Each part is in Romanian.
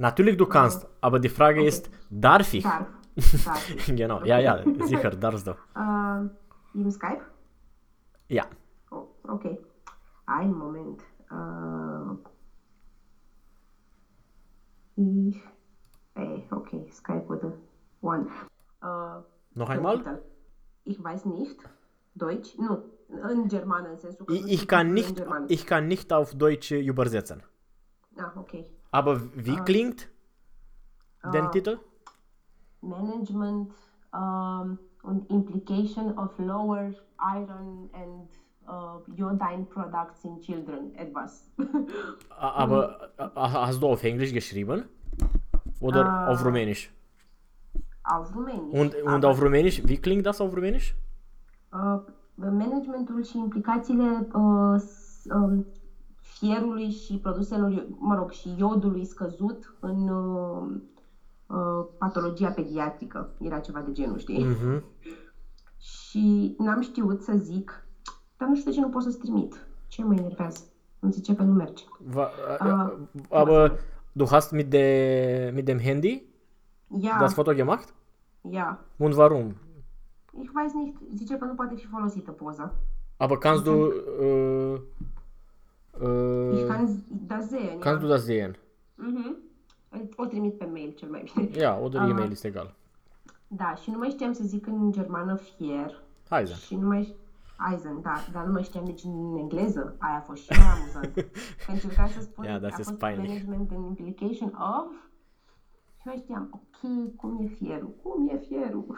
Natürlich, du kannst, aber die Frage ist, darf ich? Darf. Darf ich. Genau, ja, ja, sicher, darfst du. Äh, Im Skype? Ja. Oh, okay. Einen Moment. Äh, ich. Ey, okay, Skype oder One. Äh, Noch einmal? Ich weiß nicht. Deutsch? În sensul că nu Ich, kann nicht, ich kann nicht auf Deutsch übersetzen. Ah, ok. Aber wie klingt den Titel? Management um, und Implication of lower iron and uh, iodine products in children. Etwas. A- Aber äh, hast du auf Englisch geschrieben? Oder auf Rumänisch? auf Rumänisch. Und, und auf Rumänisch, wie klingt das auf Rumänisch? Uh, managementul și implicațiile uh, s- um, fierului și produselor, io- mă rog, și iodului scăzut în uh, uh, patologia pediatrică. Era ceva de genul, știi? Mhm. Și n-am știut să zic, dar nu știu de ce nu pot să-ți trimit. Ce mă enervează? Îmi zice că nu merge. Wa- äh, aber du hast mit, de, mit dem Handy Ia, das Foto gemacht? ia. Und warum? Ich weiß nicht, zice că nu poate fi folosită poza. Aber kannst du, äh, Ich äh, kann da sehen. kannst du ja. das sehen? Mhm. O trimit pe mail cel mai bine. Ja, oder E-Mail ist egal. Da, și nu mai știam să zic în germană fier. Eisen. Și nu mai... Eisen, da, dar nu mai știam nici în engleză. Aia a fost și mai amuzant. Că încercam să spun, Ja, das a ist fost peinlich. management and implication of... Și mai știam, ok, cum e fierul? Cum e fierul?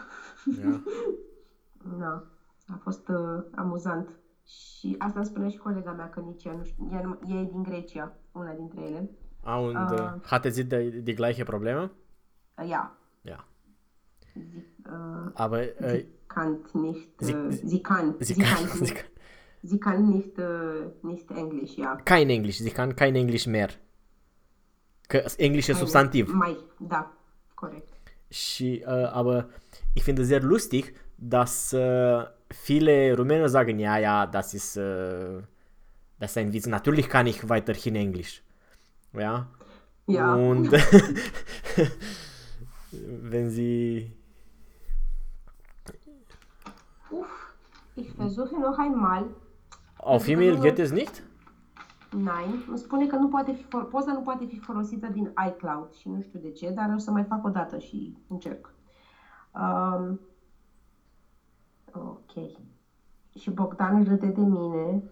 Ja. Da, a fost uh, amuzant. Și asta îmi spunea și colega mea, că nici ea nu știu, ea, nu- ea e din Grecia, una dintre ele. Ah, und äh, hatte sie die, die gleiche Probleme? Uh, ja, Ja. sie, uh, Aber äh, sie kann nicht, Sie- uh, sie kann, sie sie kann, kann, sie nicht, kann sie kann nicht, uh, nicht Englisch, ja. kein Englisch, sie kann kein Englisch mehr. Că Englisch ist Substantiv. Mai, da, corect. Și, äh, aber ich finde sehr lustig, dass äh, viele Rumänen sagen, ja, ja, das ist, äh, das ist ein Witz. Natürlich kann ich weiterhin Englisch. Ja. Ja, Und wenn sie Uff, ich versuche noch einmal. auf E-Mail geht es nicht? Nein, îmi spune că nu poate fi, fol- poza nu poate fi folosită din iCloud și nu știu de ce, dar o să mai fac o dată și încerc. Um, ok. Și Bogdan râde de mine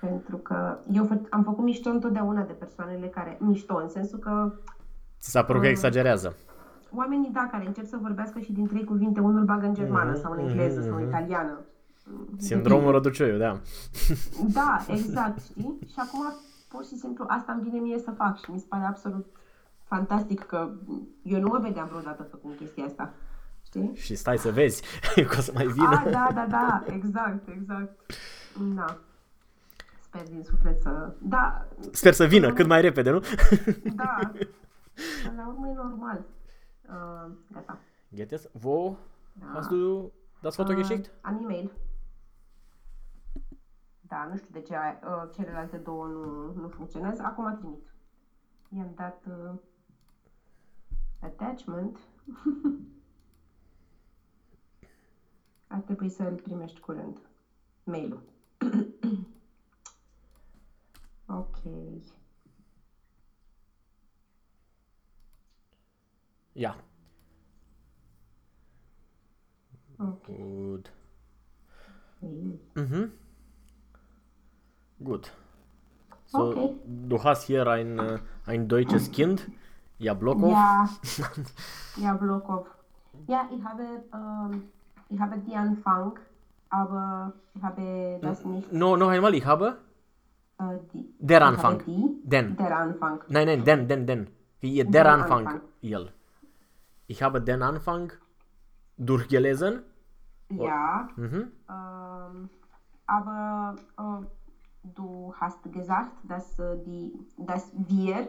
pentru că eu fă- am făcut mișto întotdeauna de persoanele care, mișto în sensul că Ți s-a părut că exagerează. oamenii, da, care încep să vorbească și din trei cuvinte, unul bagă în germană sau în engleză sau în italiană. Sindromul răducioiu, da. Da, exact, știi? Și acum, pur și simplu, asta îmi vine mie să fac și mi se pare absolut fantastic că eu nu mă vedeam vreodată făcând chestia asta. Știi? Și stai să vezi că o să mai vină. Ah, da, da, da, exact, exact. Da. Sper din suflet să... Da, Sper să vină cât mai repede, nu? da. Până la urmă e normal. Uh, gata. Geht es? Wo hast du das Foto geschickt? Uh, am e-mail. Da, nu știu de ce uh, celelalte două nu, nu funcționează. Acum trimit. I-am dat uh, attachment. Ar trebui să îl primești curând. Mail-ul. ok. Ja. Ok. Gut. Mhm. Gut. So, Okay. du hast hier ein, ein deutsches Kind, Jablokov. Ja, ja, Blokov. Ja, ich habe, ähm, ich habe die Anfang, aber ich habe das nicht. No, noch einmal, ich habe Äh, die, Der Anfang. Die, den. Der Anfang. Nein, nein, den, den, den. Wie ihr, der Den Anfang, Anfang. Ich habe den Anfang durchgelesen. Ja, Mhm. ähm, aber äh, du hast gesagt, dass, äh, die, dass wir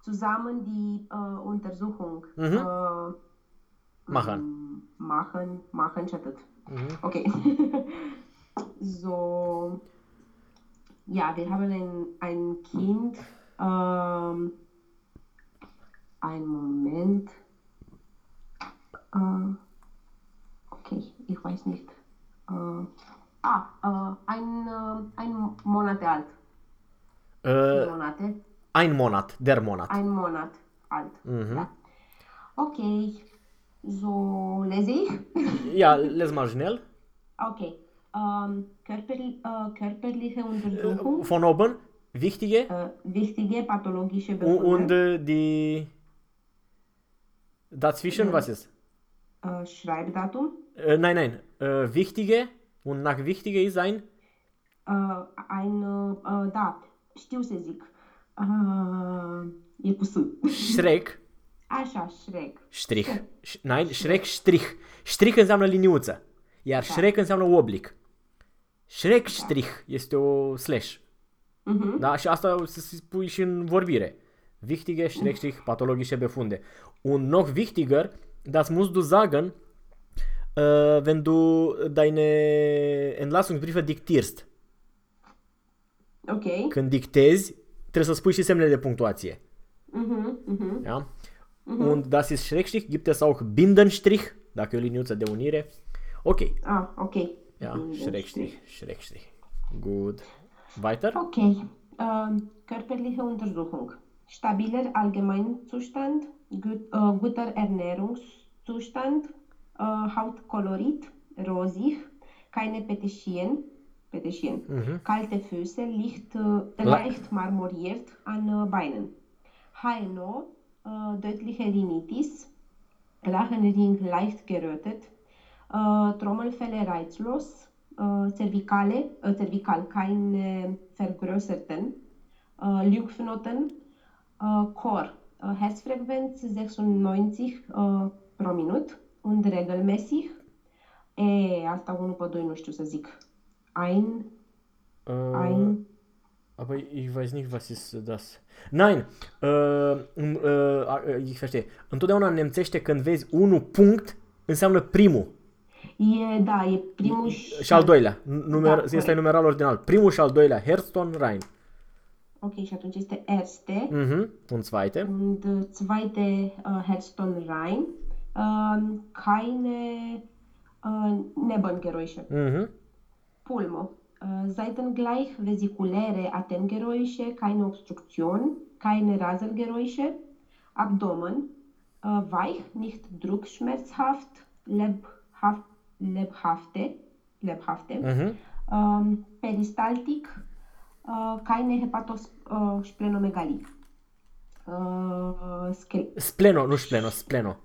zusammen die äh, Untersuchung Mhm. Äh, Machen. machen, machen atât. Mhm. Okay. so, ja, wir haben ein, ein Kind, ähm, Ein Moment. Äh, okay, ich weiß nicht. Äh, ah, äh, ein, äh, ein Monat alt. Uh, Monate. ein Monat, der Monat. Ein Monat alt. Ja. Okay. So, lese ich? Ja, les mal schnell. okay. Ähm, körper, äh, körperliche Untersuchung, Von oben, wichtige äh, wichtige pathologische und, Befunde, und äh, die dazwischen, was ist? äh, Schreibdatum, Äh, nein, nein, äh, wichtige und nach wichtige ist ein ein, da, știu să zic, uh, e cu S. Schreck, Așa, Shrek. Strich. Sch- Nein, Schreck, Strich. Strich înseamnă liniuță, iar Schreck înseamnă oblic. Schreck, Strich este o slash. Mhm. Da? Și asta o să se spui și în vorbire. Wichtige, Schrägstrich, pathologische Befunde. Und noch wichtiger, das musst du sagen, äh, wenn du deine Entlassungsbriefe diktierst. Ok. Când dictezi, trebuie să spui și semnele de punctuație. Mhm, mhm. Ja? Und das ist Schrägstrich, gibt es auch Bindenstrich, dacă e o liniuță de unire. Ok. Ah, ok. Ja, Schrägstrich, Schrägstrich. Gut. Weiter? Ok. Uh, körperliche Untersuchung. Stabiler Allgemeinzustand, gut, uh, guter Ernährungszustand, uh, Hautkolorit, rosig, keine Peteschien, Peteschien, kalte Füße, licht, La- leicht marmoriert an uh, Beinen. HNO, deutliche Rhinitis, Rachenring leicht gerötet, äh, Trommelfälle reizlos, äh, Cervicale, äh, cervical keine vergrößerten, äh, Lymphknoten, äh, Chor, äh, Herzfrequenz 96 äh, pro Minut und regelmäßig. E, asta 1 pe 2 nu știu să zic. Ein, Äh, ein, Aber ich weiß nicht, was ist das. Nein, uh, uh, ich verstehe. Întotdeauna în nemțește când vezi unul punct, înseamnă primul e, da, e primul și... și al doilea. Numer, Da, este corect. numeral ordinal. Primul și al doilea, Herston, Rhein. Ok, și atunci este erste. Mhm. Und zweite. Und äh, zweite äh, Herzton Rhein. Ähm, keine äh, Nebengeräusche. Mhm. Pulmo. Äh, seitengleich vesikuläre Atemgeräusche, keine Obstruktion, keine Raselgeräusche. Abdomen. Äh, weich, nicht druckschmerzhaft, lebhaft, lebhafte, lebhafte. Mhm. Ähm, Peristaltik, äh, keine Hepatosplenomegalie. Äh, Skel- Spleno, nu spleno, spleno.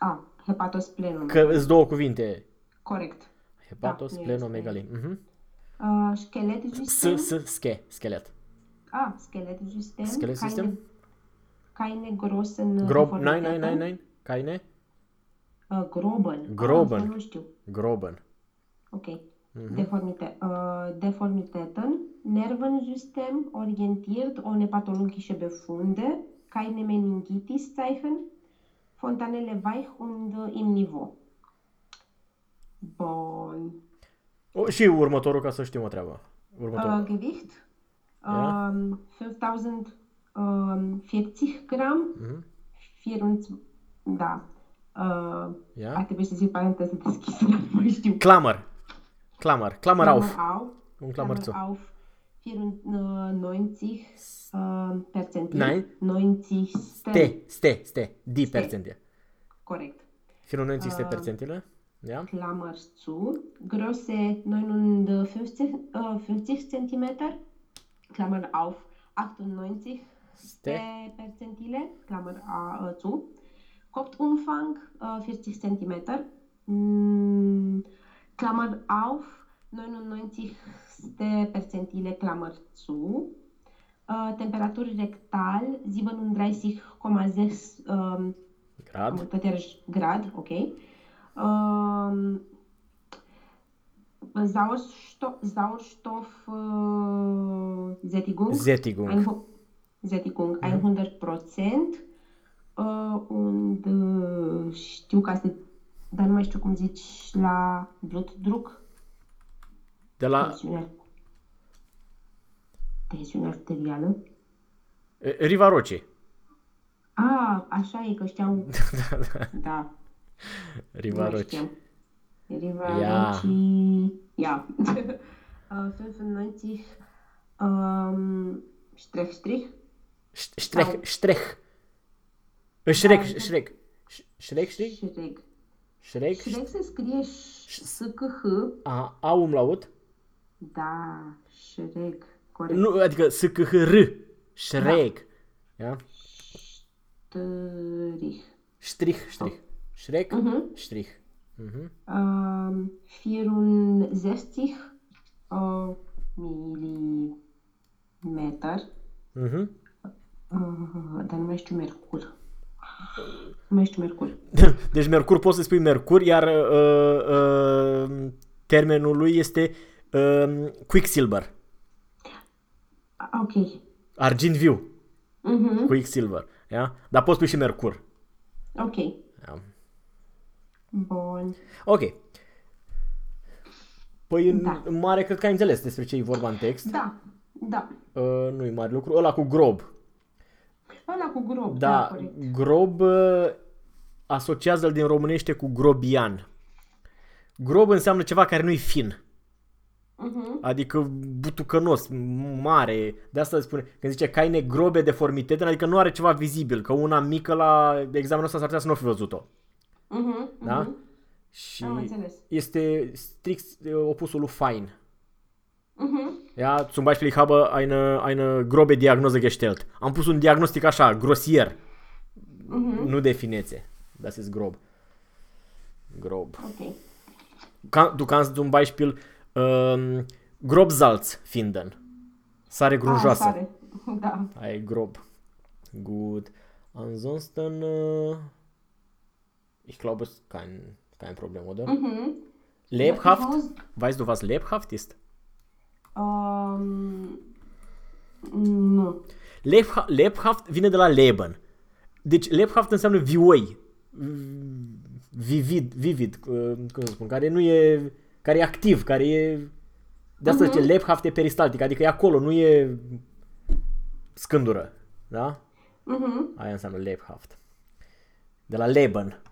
ah, hepatosplenomegalie. Că îți două cuvinte. Corect. Hepatosplenomegalie. Mhm. Äh, Skelettsystem. S, s, ske, schelet. Ah, Skelettsystem. Skelettsystem? Keine, keine großen äh, Grob, nein, nein, Deformitäten. nein, nein. Keine? Äh, groben. Groben. Ah, asta nu știu. Groben. Ok. Deformite, äh, Deformitäten, Nervensystem orientiert ohne pathologische Befunde, keine Meningitis-Zeichen, Fontanelle weich und äh, im Niveau. Bun. O, și următorul ca să știm o treabă. Următorul. Äh, Gewicht, Ja. ähm, 5040 Gramm, Mhm. 24, da. Äh, Ja. Ar trebui să zic paranteză deschisă, dar nu mai știu. Klammer. Klammer. Klammer auf. Klammer auf. Un Klammer zu. auf 94 äh, Prozentile. Nein. 90 Ste, ste, ste. Die Ste. Prozentile. Correct. 94 Prozentile. Ja. Klammer zu. Größe 59 äh, 50 cm. Klammer auf 98 Ste. Prozentile. Klammer äh, zu. Kopfumfang äh, 40 cm. Mm, Klammer auf 99 Prozentile. Klammer zu. Äh, Temperatur rektal 37,6 ähm, am Grad. uitat iarăși grad, ok. Um, Sauerstoff, Sauerstoff uh, Sättigung. Sättigung. Ein, Sättigung, 100 Prozent. Uh, und uh, știu că asta, dar nu mai știu cum zici la blutdruck, De la tensiune, tensiune arterială. eh, Riva Rocii. Ah, asta așa e că știam, da, da. da, Riva nu Roci. știam. Riva Ja. Roci, ja. uh, 95, um, Strich, Strich, Ș- Ștrech, Sau- ștrech. Șrec, Da. șrec. Ș- Șrec, știi? Shrek. Șrec. Shrek se scrie S-C-H, A, A umlaut. da, Shrek, corect. Nu, adică S C H R. Șrec. Ia? Strich. Ștrich, ștrich. Șrec, Mhm. ștrich. Mhm. Um, 64 uh, milimeter, Mhm. uh, dar nu mai știu Mercur. Nu mai știu Mercur. Deci Mercur poți să spui Mercur, iar uh, uh, termenul lui este uh, Quicksilver. Ah, Ok. Argint viu. Mhm. Quicksilver. Ia? Dar poți spui și Mercur. Ok. Ia. Bun. Ok. Păi în, Da. în mare cred că ai înțeles despre ce e vorba în text. Da. Da. Uh, nu e mare lucru. Ăla cu grob. Ăla cu grob. Da, Da, corect. grob uh, asociază-l din românește cu grobian. Grob înseamnă ceva care nu-i fin. Mhm. Adică butucănos, mare. De asta spune, când zice că ai negrobe deformitete, adică nu are ceva vizibil, că una mică la examenul ăsta s-ar putea să nu fi văzut-o. Mhm. Da? mhm. Și Am înțeles. este strict uh, opusul lui fine. Mhm. Ja, zum Beispiel, ich habe eine, eine grobe Diagnose gestellt. Am pus un diagnostic așa, grosier. Mhm. Nu definețe. Das ist grob. Grob. Ok. Kan, du kannst zum Beispiel ähm, Grobsalz finden. Sare Ah, grunjoasă. sare. Da. Aia e grob. Gut. Ansonsten, äh, ich glaube, es ist kein, kein Problem, oder? Mhm. Lebhaft? Ich muss- Weißt du, was lebhaft ist? Um, nu. Lebha- lebhaft vine de la leben. Deci lebhaft înseamnă vioi. Vivid, vivid, uh, cum să spun, care nu e, care e activ, care e, de asta zice, lebhaft e peristaltic, adică e acolo, nu e scândură, da? Mhm. Aia înseamnă lebhaft. De la leben.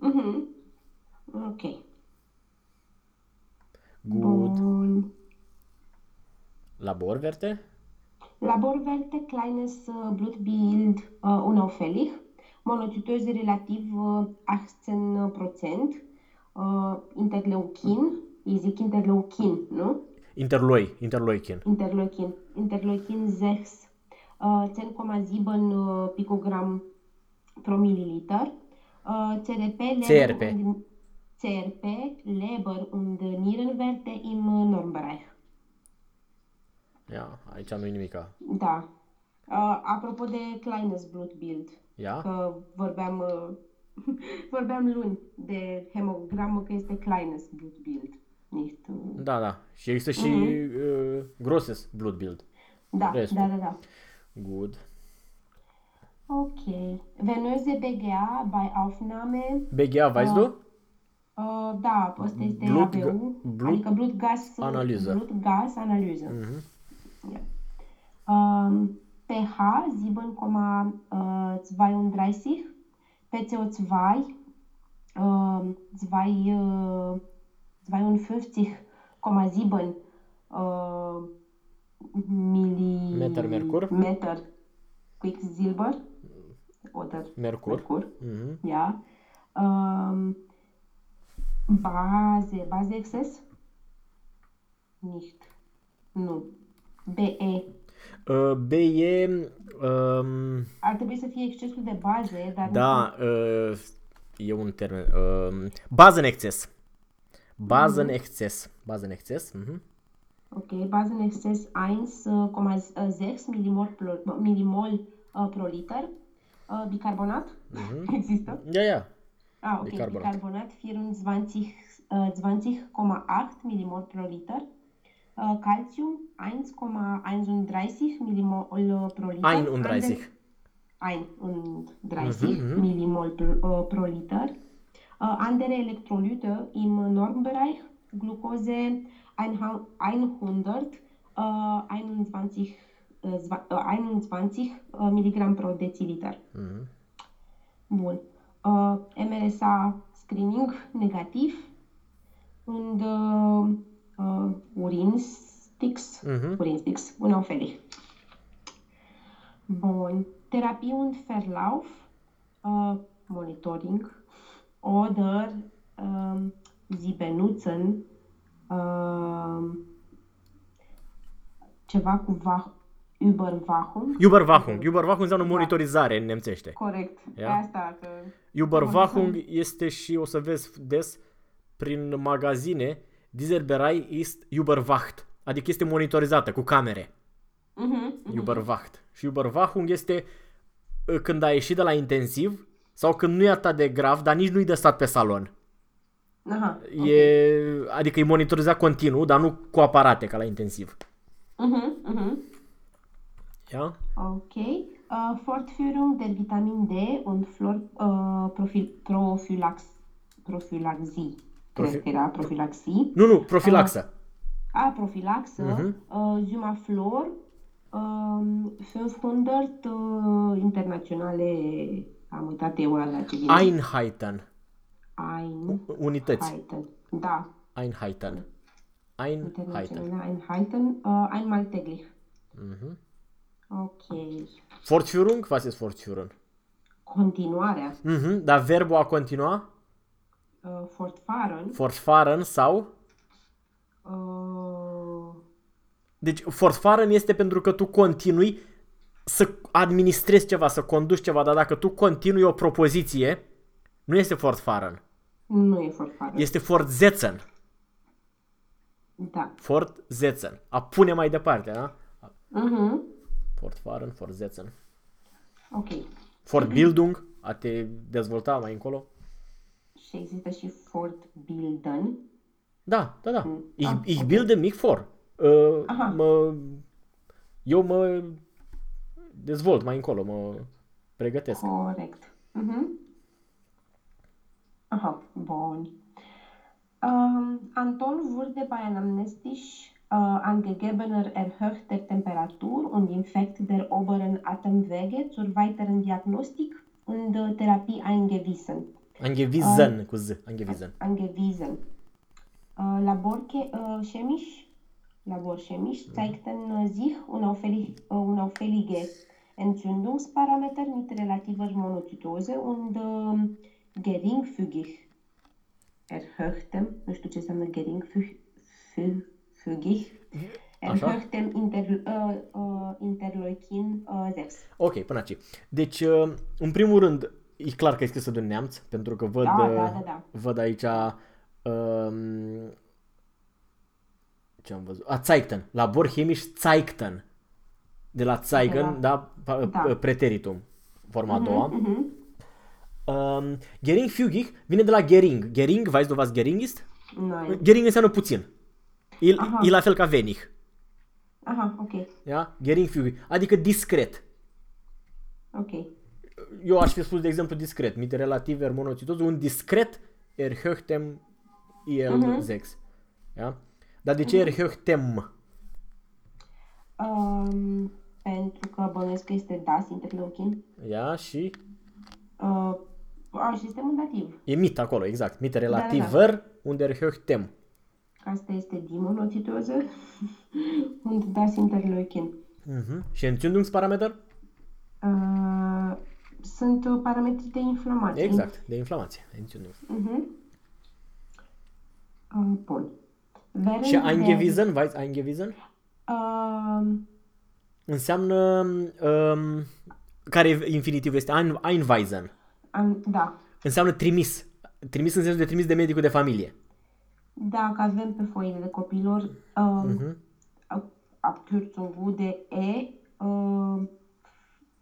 Mhm. Ok. Gut. Bun. Laborwerte? Laborwerte, kleines äh, Blutbild äh, unauffällig. Monozytose relativ äh, 18 Prozent. Äh, Interleukin, ich zic Interleukin, nu? Interloi, interloikin. Interleukin. Interleukin 6, äh, 10,7 äh, Pikogramm pro Milliliter. Äh, CRP, Leber CRP. und CRP, Leber und Nierenwerte im äh, Normbereich. Ia, aici nu e nimica. Da. Uh, apropo de Kleines Blutbild, Ia? că vorbeam, uh, vorbeam luni de hemogramă, că este Kleines Blutbild. Nicht, uh, Da, da. Și există și uh, grosses Blutbild. da, Restul. da, da, da. Good. Ok. Venöse BGA bei Aufnahme. BGA, weißt du? Uh, da, ăsta este Blut- ABU, blut- adică Blutgas Analyză. Blutgas Analyză. Mhm. Ja. Ähm, pH 7,32, PCO2 ähm, zwei, äh, 52,7 äh, Meter Merkur. Millimeter Quicksilber oder Mercur. Mercur. Mhm. Ja. Ähm, Base, Base-Exzess? Nicht. Nu. BE. Uh, B e... Um, Ar trebui să fie excesul de baze, dar da, uh, e un termen. Uh, bază în exces. Bază în exces. Bază în exces. Mhm. nu. Ok, Basen-Exzess 1,6 millimol, pro, millimol uh, pro liter. Uh, bicarbonat? Există? Ja, ja. Ah, ok. Bicarbonat. Bicarbonat 24, uh, 20,8 millimol pro liter. Uh, calcium 1,31 millimol pro liter. 31. 31 Mhm, Millimol pro, äh, pro Liter. Äh, andere Elektrolyte im Normbereich, Glucose 100, äh, 21, äh, zwa- äh, 21 äh, Milligramm pro Deziliter. Mhm. Bun. Uh, MRSA screening negativ und uh, uh, Urinsticks, Mhm. Urinsticks, unauffällig. Bun. Therapie und Verlauf, uh, Monitoring oder um, Sie benutzen um, ceva cu va- Überwachung. Überwachung. Überwachung înseamnă monitorizare în nemțește. Corect. Ia. Pe asta că... Überwachung este și o să vezi des prin magazine, dieser Bereich ist überwacht. Adică este monitorizată cu camere. Mhm, Überwacht. Și Überwachung este uh, când ai ieșit de la intensiv sau când nu e atât de grav, dar nici nu-i de stat pe salon. Aha. E, adică e monitorizat continuu, dar nu cu aparate ca la intensiv. Mhm, mhm. Ia? Ok. Uh, Fortführung der Vitamin D und Flor, uh, profil, Prophylax, Prophylaxie. Cred Profi- că era profilaxie. Nu, nu, profilaxă. A, profilaxă. Mhm. Uh, Zumaflor. Um, 500 uh, internaționale. Am uitat eu la ce vine. Einheiten. Ein. Unități. Einheiten. Da. Einheiten. Einheiten. Internaționale Einheiten. Uh, einmal täglich. Mhm. Ok. Fortführung? Was ist Fortführen? Continuarea. Mhm. Dar verbul a continua? Uh, fortfahren. Fortfahren sau? Uh, Deci fortfahren este pentru că tu continui să administrezi ceva, să conduci ceva, dar dacă tu continui o propoziție, nu este fortfahren. nu e fortfahren. Este fortsetzen. Da. Fortsetzen. A pune mai departe, da? Mhm. Fortfahren, fortsetzen. Ok. Fortbildung, a te dezvolta mai încolo. Și există și fortbilden. Da, da, da. Mm. Ich, Ah, ich ok. bilde mich vor. Uh, Aha. mă, eu mă dezvolt mai încolo, mă pregătesc. Corect. Mhm. Aha, bun. Um, Anton wurde bei anamnestisch uh, angegebener erhöhter Temperatur und Infekt der oberen Atemwege zur weiteren Diagnostik und äh, Therapie eingewiesen. Angewiesen, cu Z, angewiesen. angewiesen. Äh, Laborche, äh, chemisch, laborchemisch zeigten äh, sich unauffällig, äh, unauffällige Entzündungsparameter mit relativer Monozytose und ähm, geringfügig erhöhtem, nu știu ce înseamnă geringfügig, erhöhtem inter, äh, äh, Interleukin äh, 6. Ok, până aici. Deci, uh, în primul rând, e clar că e scrisă de un neamț, pentru că văd, Da, uh, da, da, da. văd aici um, ce am văzut? A, Zeigten. Labor chemisch Zeigten. De la Zeigen, da, pa- Da. preteritum, forma a doua. Mhm. Um, geringfügig vine de la Gering. Gering, weißt du was Gering ist? Nein. Gering înseamnă puțin. E, Aha. e la fel ca Venich. Aha, ok, Ja? Geringfügig. Adică discret. ok. Eu aș fi spus, de exemplu, discret. Mit relativ monocytoză, un discret erhöchtem IL6. Ja? Dar de ce erhöchtem? Um, pentru că bănuiesc că este DAS interleukin. Ja? Și Uh, a, și este un dativ. e mit acolo, exact. Mit da. relativer und erhöchtem. Asta este dimonocitoză und DAS interleukin. Mhm. Și Entzündungsparameter? Uh, sunt uh, parametri de inflamație. Exact, de inflamație. Entzündungs. Uh-huh. Uh, bun. Während Și der- eingewiesen, weißt eingewiesen? Uh, Înseamnă um, care infinitiv este ein, einweisen. am, da. Înseamnă trimis. Trimis în sensul de trimis de medicul de familie. Dacă avem pe foile de copilor um, Mhm. ab- abkürzung de E, uh,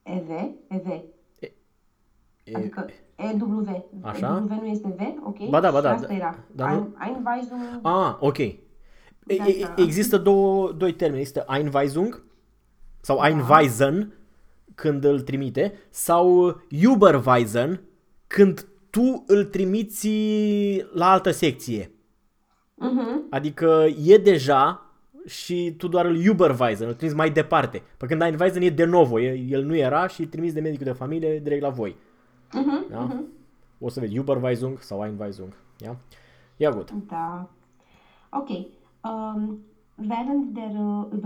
EV, EV. E, Adică EW. Așa. W nu este V, ok? Ba da, ba Și da, asta da. era. Dar nu- Ein, Einweisung. Ah, ok. E, Da, e, da. există două, doi termeni. Există Einweisung sau Da. Einweisen când îl trimite sau Überweisen când tu îl trimiți la altă secție. Mhm. Adică e deja și tu doar îl Überweisen, îl trimiți mai departe. Pe când Einweisen e de novo, e- el nu era și îl trimiți de medicul de familie direct la voi. Mhm, Ja? mhm. O să vezi Überweisung sau Einweisung. Ja? Ja, gut. Da. Okay. Ähm, während der äh,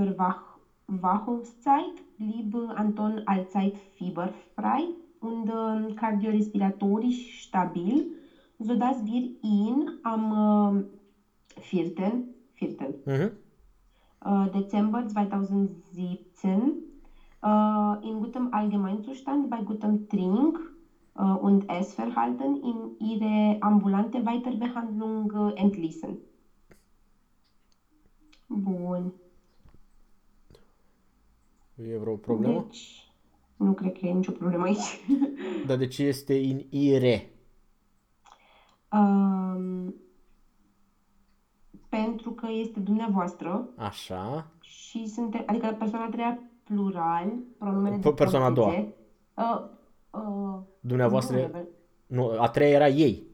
Überwachungszeit blieb Anton allzeit fieberfrei und ähm, kardiorespiratorisch stabil, sodass wir ihn am ähm, 4. 4. Mhm. äh, Dezember 2017 äh, in gutem Allgemeinzustand bei gutem Trink- äh, und Essverhalten in ihre ambulante Weiterbehandlung äh, entließen. Bun. E vreo problemă? Deci, nu cred că e nicio problemă aici. Dar de ce este in ire? um, pentru că este dumneavoastră Așa. și sunte, adică persoana a treia plural, pronumele Pe- persoana a doua. poziție. Uh, uh, Dumneavoastră, nu, nu, a treia era ei.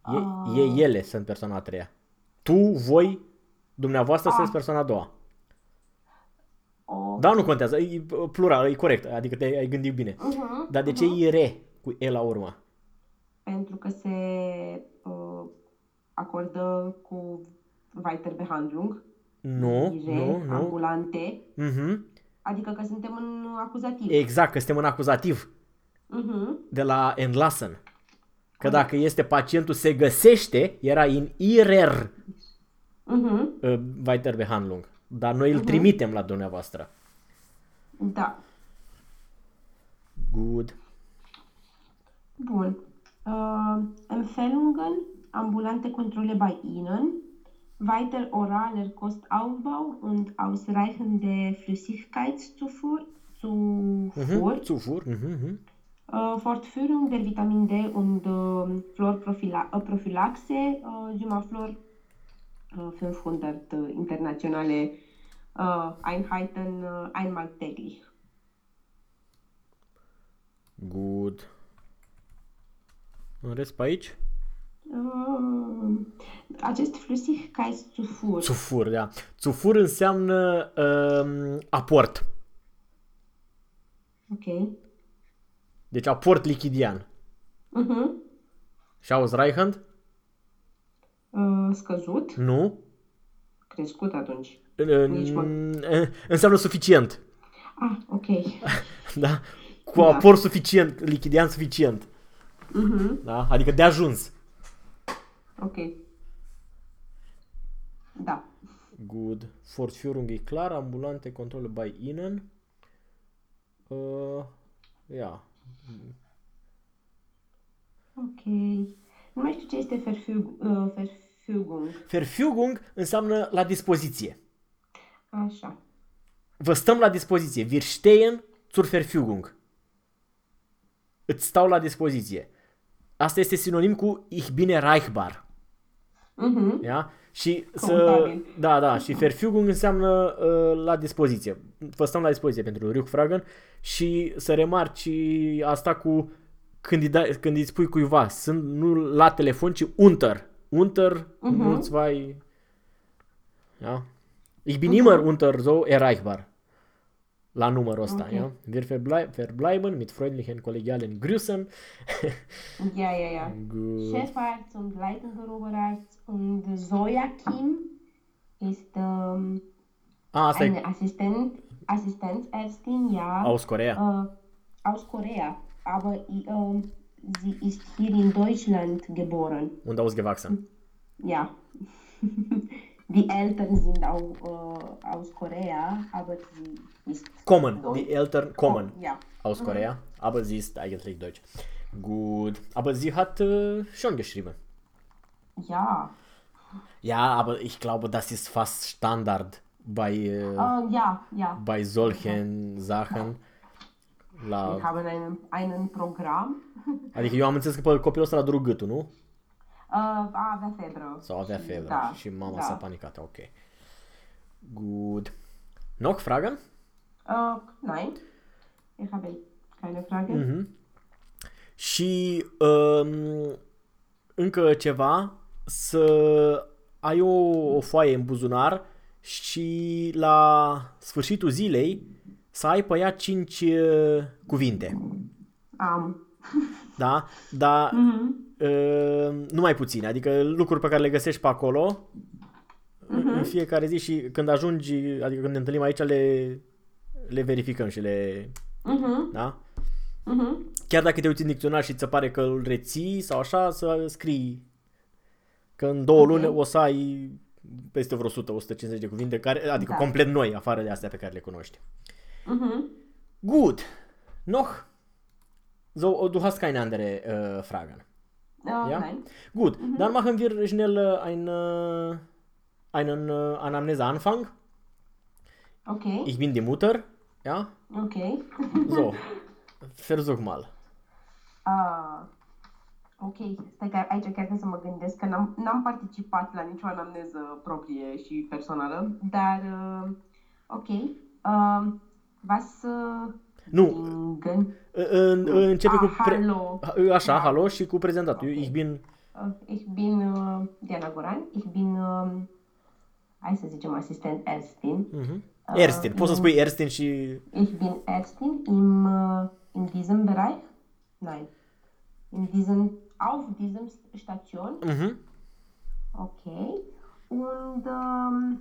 Ah. E, e, ele sunt persoana a treia. Tu, voi, dumneavoastră Ah. sunteți persoana a doua. o, Da, nu contează, e plural, e corect, adică te-ai gândit bine. uh-huh, Dar de ce e re cu e la urmă? Pentru că se uh, acordă cu Weiterbehandlung, Nu, ire, nu, nu. ambulante, Mhm. adică că suntem în acuzativ. Exact, că suntem în acuzativ uh-huh. de la entlassen. Că dacă este pacientul se găsește, era in irer Uh-huh. uh, Weiterbehandlung. Dar noi îl trimitem la dumneavoastră. Da. Good. Bun. Uh, Empfehlungen, ambulante Kontrolle bei Ihnen, weiter oraler Kostaufbau und ausreichende Flüssigkeitszufuhr, Zufuhr, Mhm. Zufuhr. Mhm. mhm. äh, Fortführung der Vitamin D und äh, Fluorprophylaxe, äh, Symaflor äh, 500 äh, internationale äh, Einheiten äh, einmal täglich. Good. În rest pe aici? Uh, acest Flüssigkeitszufuhr. Zufuhr, da. Zufuhr înseamnă um, aport. Ok. Deci aport lichidian. Uh-huh. Și ausreichend? Uh, scăzut, Nu. crescut atunci. În- Nici mă- Înseamnă suficient. Ah, ok. Da? Cu Da. aport suficient, lichidian suficient. Uh-huh. Da? Adică de ajuns. Ok. Da. Good. Fortführung e clar, ambulante controle by Ihnen. Uh, ja. Ok. Nu mai știu ce este Verfüg- uh, Verfügung. Verfügung înseamnă la dispoziție. Așa. Vă stăm la dispoziție. Wir stehen zur Verfügung. Îți stau la dispoziție. Asta este sinonim cu ich bin erreichbar. Uh-huh. Ja? Și să, Contabil. da, da, și Verfügung înseamnă uh, la dispoziție. Vă stăm la dispoziție pentru Rückfragen și să remarci asta cu când îi, dai, când îi spui cuiva, sunt nu la telefon, ci unter. Unter, uh-huh. nu zwei, ja? Ich bin immer unter so erreichbar. La numărul ăsta, Ok. ja? Wir verblei- verbleiben mit freundlichen kollegialen Grüßen. Ja, ja, ja. Gut. Chefarzt und leitender Oberarzt und Joachim ist ähm, Ah, eine e Assistent, Assistenzärztin, ja. aus Corea. Äh, aus Korea, aber ähm, sie ist hier in Deutschland geboren. Unde ausgewachsen. Ja. Die Eltern sind auch äh, aus Korea, aber sie ist Kommen, Deutsch. die Eltern kommen. Ja. aus Korea, aber sie ist eigentlich Deutsch. Gut, aber sie hat äh, schon geschrieben. Ja. Ja, aber ich glaube, das ist fast Standard bei, äh, Äh, ja, ja. bei solchen Sachen. Wir La, haben einen, einen Programm. adică eu am înțeles că pe copilul ăsta l-a durut gâtul, nu? Äh, avea febră. Sau avea Și- febră Da, și mama da. s-a panicat, ok. Gut. Noch Fragen? Äh, nein, ich habe keine Frage. Mhm. Și um, încă ceva, să ai o, o foaie în buzunar și la sfârșitul zilei să ai pe ea cinci uh, cuvinte. Am. Da? Dar Mhm. Uh, numai puține, adică lucruri pe care le găsești pe acolo Mhm. în fiecare zi și când ajungi, adică când ne întâlnim aici, le, le verificăm și le... Mhm. Da? Mhm. Chiar dacă te uiți în dicționar și ți se pare că îl reții sau așa, să scrii că în două Ok. luni o să ai peste vreo 100-150 de cuvinte, care, adică Da. complet noi, afară de astea pe care le cunoști. Mhm. Gut. Noch so, du hast keine andere äh, Fragen. Ja? nein. Gut, dann machen wir schnell äh, ein, äh, einen äh, Anamnese-Anfang. Ok. Ich bin die Mutter, ja? Ok. So, versuch mal. Uh, ok, stai că aici chiar trebuie să mă gândesc că n-am, n-am participat la nicio anamneză proprie și personală, dar uh, ok. Uh, was uh, Nu, bringen? În, începe Ah, cu... Pre... hallo. Așa, Da. halo și cu prezentatul. Ok. Ich bin... Uh, ich bin uh, Diana Goran, ich bin, uh, hai să zicem, asistent Erstin. Mhm. Erstin, poți să spui Erstin și... Ich bin Ärztin im, uh, in diesem Bereich. Nein. In diesem, auf diesem Station. Mhm. Okay. Und ähm,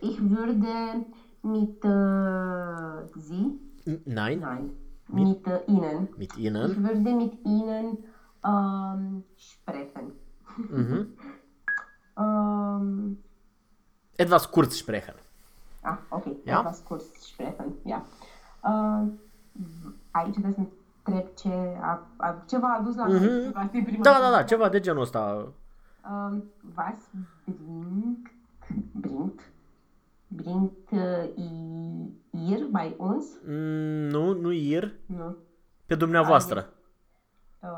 ich würde mit äh, Sie, Nein, nein, mit, äh, Ihnen, mit ich Ihnen. würde mit Ihnen ähm, sprechen. Mhm. Ähm, Etwas kurz sprechen. ah, okay, Ja? etwas kurz sprechen, ja. Ähm, aici trebuie să întreb ce a, a, ceva adus la noi. Asta e prima Da, da, da, întrebare. ceva de genul ăsta. Ähm, was bringt, bringt, bringt äh, i- ihr bei uns? Mm, Nu, nu ir, Nu. pe dumneavoastră. Äh,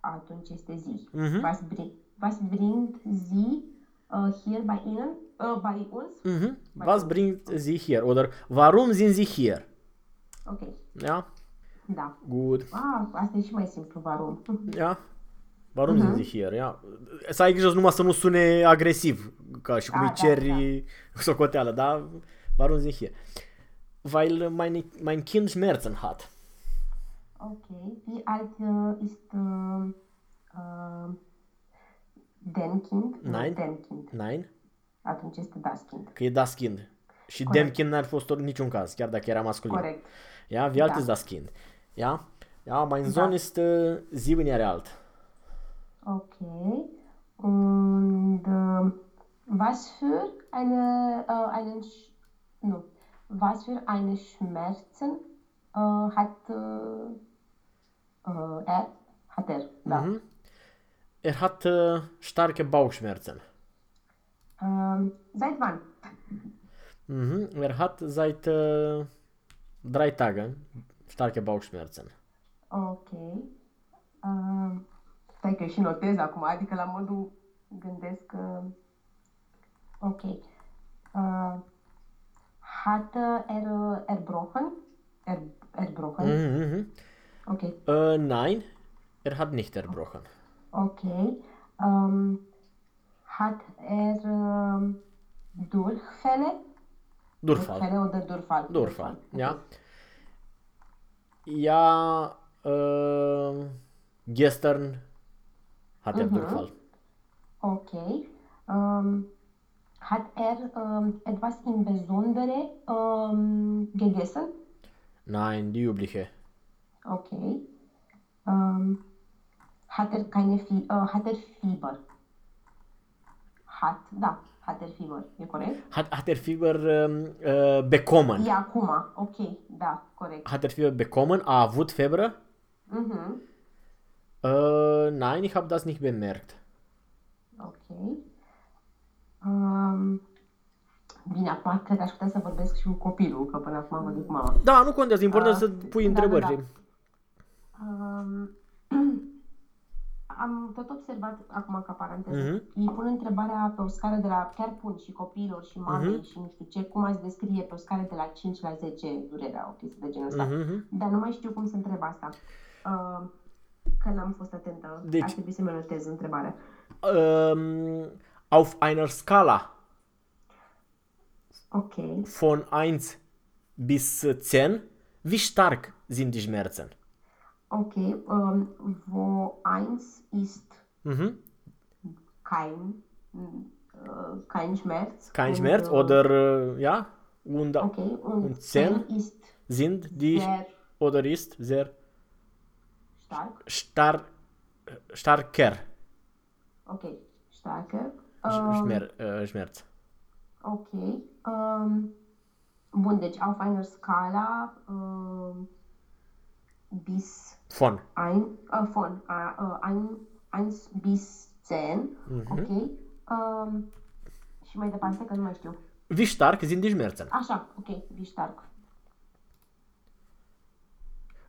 atunci este zi. Mhm. Was, bring, was bringt sie äh, hier bei Ihnen, äh, bei uns? Mhm. Was bringt Sie hier? Oder warum sind Sie hier? Ok, Ja, da. gut. Ah, asta e și mai simplu, varum. Ja. Warum sind Sie hier? Ja. Să ai grijă numai să nu sune agresiv, ca și cum Da, îi da, ceri socoteală, da? Warum sind Sie hier? Weil mein, mein Kind Schmerzen hat. Ok, wie alt äh, ist äh, äh, den Kind? Nu, Nein. Den Kind. Nein? Atunci este das Kind. Că e das Kind. Și Corect. dem Kind n-ar fost în niciun caz, chiar dacă era masculin. Corect. Ja, wie alt Da. ist das Kind? Ja, ja, mein Sohn ist äh, sieben Jahre alt. Okay. Und ähm, was für eine, äh, einen, Sch- no, was für eine Schmerzen äh, hat äh, äh, er? Hat er, da. Mhm. Er hat äh, starke Bauchschmerzen. Ähm, seit wann? Mhm. Er hat seit äh, drei Tagen starke Bauchschmerzen. Ok. Um, stai că și notez acum, adică la modul gândesc că... Ok. Uh, hat er erbrochen? Er, erbrochen? Mhm. mhm. Ok. Äh, nein, er hat nicht erbrochen. Ok. Um, hat er um, Durchfälle? Durchfall. Durchfälle oder Durchfall? Durchfall, Ok. ja. Ja, äh, gestern hat er Mhm. Durchfall. Ok. Um, hat er um, etwas im Besondere um, gegessen? Nein, die übliche. Okay. Ähm, hat er keine Fie äh, hat er Fieber? Hat, da, hat er Fieber, e corect? Hat, hat er Fieber ähm, äh, bekommen? E acum, ok, da, corect. Hat er Fieber bekommen? A avut febră? Mhm. Äh, nein, ich habe das nicht bemerkt. Ok. Um, bine, acum cred că aș putea să vorbesc și cu copilul, că până acum am vorbit cu mama. Da, nu contează, important Ah, să pui da, întrebări. da, da. Um, am tot observat acum ca paranteză. Mhm. Îi pun întrebarea pe o scară de la, chiar pun și copiilor și mamei Mhm. și nu știu ce, cum ați descrie pe o scară de la 5 la 10 durerea, o chestie de genul ăsta. Mhm. Dar nu mai știu cum să întreb asta. Uh, că n-am fost atentă. Deci- Ar trebui să-mi notez întrebarea. Ähm, auf einer Skala Ok. von 1 bis 10, wie stark sind die Schmerzen? Okay, ähm, wo eins ist Mhm. kein, äh, kein Schmerz. Kein und, Schmerz äh, oder äh, ja, und Okay, und, und zehn? zehn ist sind die sehr oder ist sehr stark. star starker Okay, starker. Sch- Ähm, Schmer äh, Schmerz. Okay. Ähm, bun, deci auf einer Skala ähm, bis Von. ein, äh, von äh, äh, ein, 1 bis 10. Ok. Um, și mai departe, că nu mai știu. Wie stark sind die Schmerzen? Așa, ok, wie stark.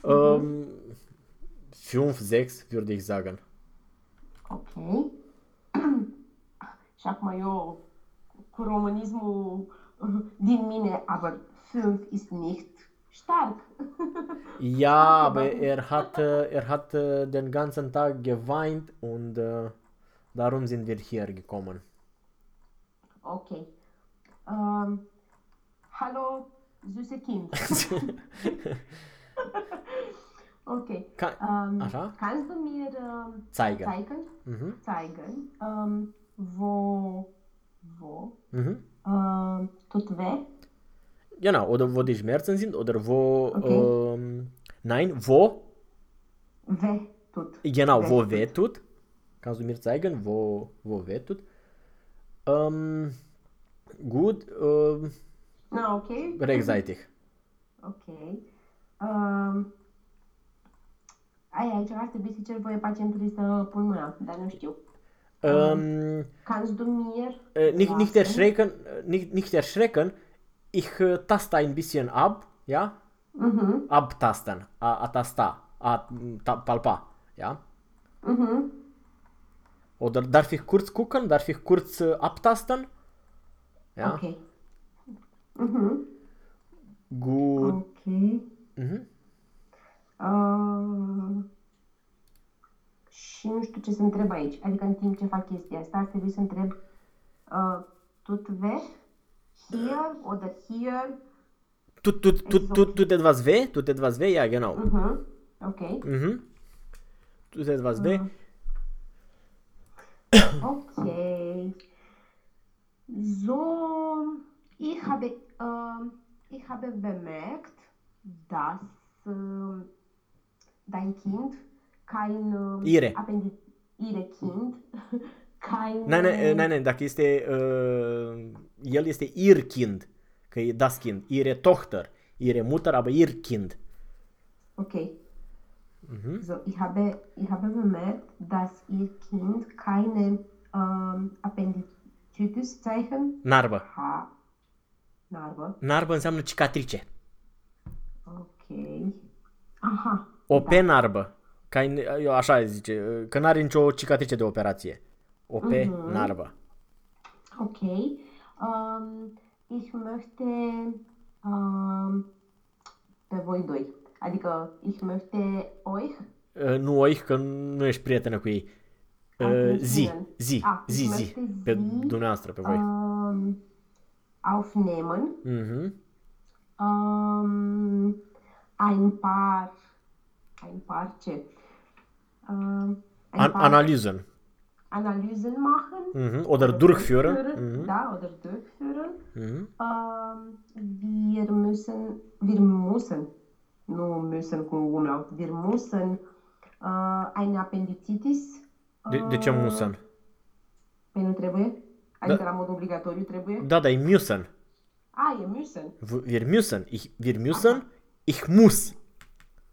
Ähm, 5, 6 würde ich sagen. Ok. și acum eu cu românismul uh, din mine, aber 5 ist nicht stark. Ja, aber er hat, äh, er hat äh, den ganzen Tag geweint und äh, darum sind wir hier gekommen. Ok. Um, hallo, süße Kind. ok. Ka- Um, Așa? Kannst du mir um, Zeigen. zeigen, Mhm. zeigen um, wo, wo Mhm. um, tut weh? Genau, oder wo die Schmerzen sind oder wo. Okay. Ähm, nein, wo. Weh tut. Genau, Weh wo tut. weh tut. Kannst du mir zeigen, wo, wo weh tut? Ähm, gut, ähm, Na, ok. rechtzeitig. Ok. Um, ai, aici ar trebui să cer voie pacientului să pun mâna, dar nu știu. Ähm, Kannst du mir äh, nicht, nicht erschrecken, nicht, nicht erschrecken. Ich äh, taste ein bisschen ab, ja? Mhm, Abtasten, a, a tasta, a ta, palpa, ja? mhm. Oder darf ich kurz gucken, darf ich kurz äh, abtasten? Ja, Ok. Mhm. gut. Ok. Mhm. Uh, și nu știu ce să întreb aici. Adică în timp ce fac chestia asta, ar trebui să întreb uh, tut weh? Hier oder hier? Tut, tut, tut, tut, tut etwas weh? Tut etwas weh? Ja, genau. Mhm. Ok. Mhm. Tut etwas weh? Okay. So, ich habe, äh, ich habe bemerkt, dass äh, dein Kind kein äh, Ihre. Appendi ihre Kind kein Nein, nein, äh, nein, nein, dacă este, äh, el este ihr Kind, că e das Kind, ihre Tochter, ihre Mutter, aber ihr Kind. Okay. Mhm. So, ich habe, ich habe bemerkt, dass ihr Kind keine ähm, Appendicitis-Zeichen Narbă. hat. Narvă. Narbă înseamnă cicatrice. Ok. Aha. O pe narbă. Ca, eu așa zice, că n-are nicio cicatrice de operație. O pe narbă. Ok. Um, ich möchte um, pe voi doi. Adică ich möchte euch Uh, Nu oi, că nu ești prietenă cu ei. Uh, Atunci zi, mine. zi, Ah, zi, ich zi. möchte Pe zi, dumneavoastră, pe voi. um, aufnehmen. Mhm. Um, ein paar ein paar ce? Um, ein An paar Analysen. Analysen machen. Mhm. Oder durchführen. Mhm. Da, oder durchführen. Mhm. Ähm, wir müssen, wir müssen, nur müssen cu umlaut, wir müssen äh, eine Appendizitis. De, de ce äh, musen? Păi nu trebuie? Adică la mod obligatoriu trebuie? Da, dar e müssen. A, e müssen. W- Wir müssen. Ich, wir müssen. Ich muss.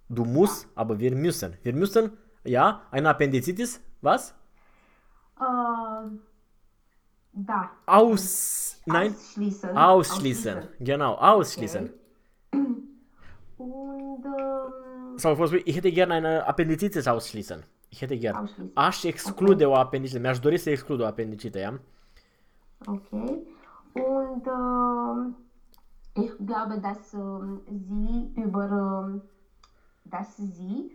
Du musst, aber wir müssen. Wir müssen, ja, eine Appendizitis, was? Äh, da. Aus, nein, Ausschließen. ausschließen. Genau, ausschließen. Und ähm, Sau fost ich hätte gerne eine Appendizitis ausschließen. Ich hätte gerne. Ausschließen. Aș exclude o apendicită. Mi-aș dori să exclud o apendicită, ja? Okay. Und ähm, ich glaube, dass ähm, sie über ähm, dass sie